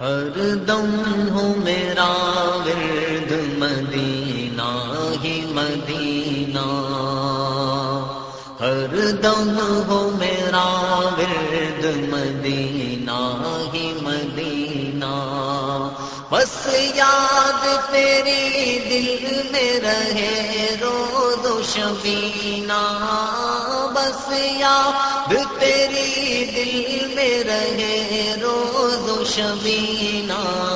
ہر دم ہو میرا ورد مدینہ ہی مدینہ۔ ہر دم ہو میرا ورد مدینہ ہی مدینہ۔ بس یاد تیری دل میں رہے رو دو شبینہ۔ بس یاد تیری دل میں رہے رو دو شبینہ۔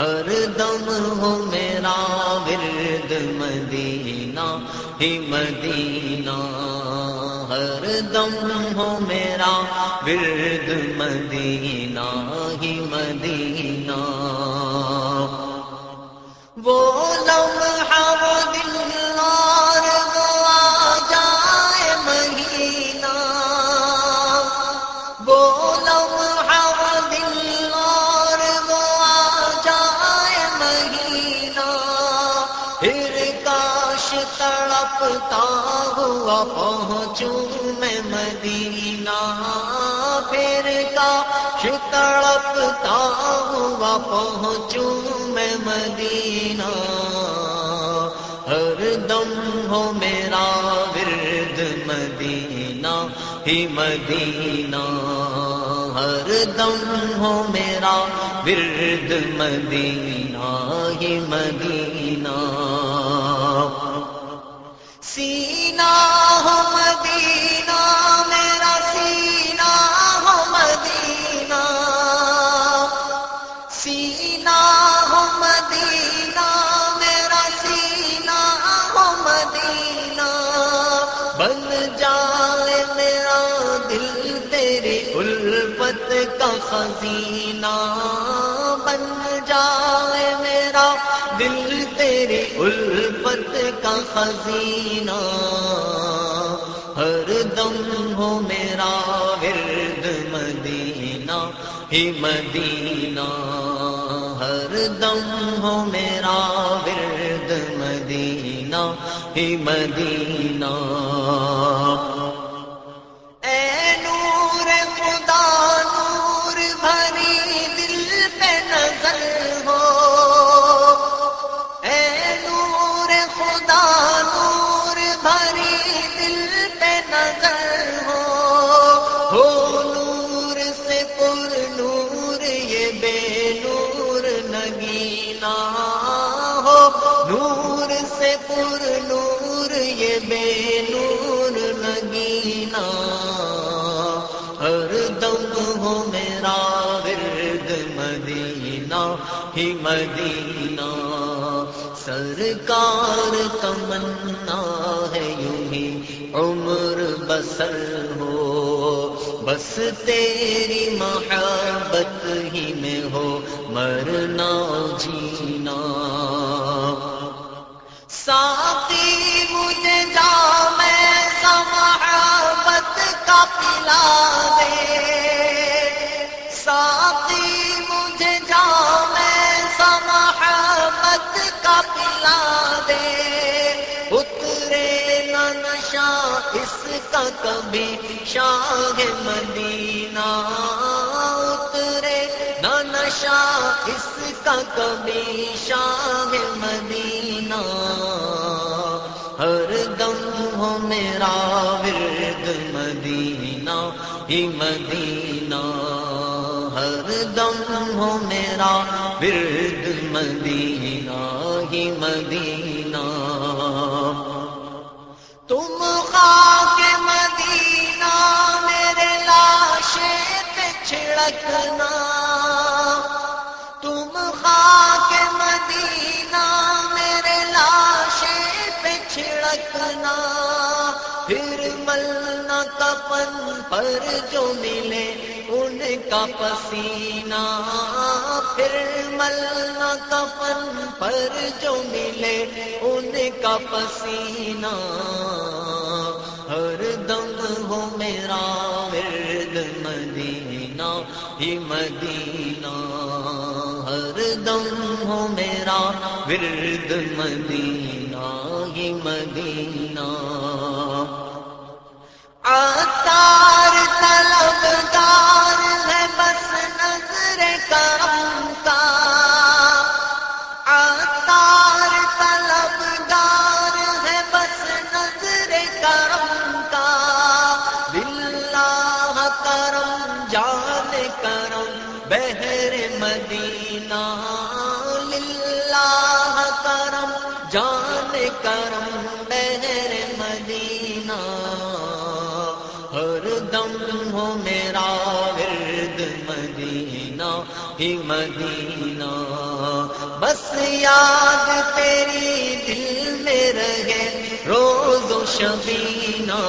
ہر دم ہو میرا ورد مدینہ، ہی مدینہ۔ ہر دم ہو میرا ورد مدینہ، ہی مدینہ۔ وہ لمحہ تڑپتا ہوا پہنچوں میں مدینہ۔ پھر کاش تڑپتا ہوا پہنچوں میں مدینہ۔ ہر دم ہو میرا ورد مدینہ، ہی مدینہ۔ ہر دم ہو میرا ورد مدینہ، ہی مدینہ۔ سینا ہو مدینہ، میرا سینا ہو مدینہ۔ سینا ہو مدینہ، میرا سینا ہو مدینہ۔ بن جائے میرا دل تیری الفت کا خزینہ۔ بن جائے دل تیری الفت کا خزینہ۔ ہر دم ہو میرا ورد مدینہ، ہی مدینہ۔ ہر دم ہو میرا ورد مدینہ، ہی مدینہ۔ ہو، نور سے پر نور، یہ بے نور نگینا ہر دم ہو میرا ورد مدینہ، ہی مدینہ۔ سرکار تمنا ہے، یوں ہی عمر بسر ہو۔ بس تیری محبت ہی میں ہو، مرنا جینا۔ ساتھی مجھے جا، میں محبت کا پلا دے۔ ساتھی کا کبھی شاہ مدینہ اترے نہ نشا اس کا کبھی شاہ مدینہ۔ ہر دم ہو میرا ورد مدینہ، ہی مدینہ۔ ہر دم ہو میرا ورد مدینہ، ہی مدینہ۔ تم خاک چھڑکنا تم خاک مدینہ میرے لاشے پہ چھڑکنا پھر ملنا کپن پر جو ملے ان کا پسینہ۔ پھر ملنا کپن پر جو ملے ان کا پسینہ۔ ہر دم ہو میرا ورد مدینہ ہی مدینہ ہر دم ہو میرا ورد مدینہ ہی مدینہ۔ عطار طلبدار بہر مدینہ، للہ کرم، جان کرم بہر مدینہ۔ ہر دم ہو میرا ورد مدینہ، ہی مدینہ۔ بس یاد تیری دل میں رہے روز و شبینہ۔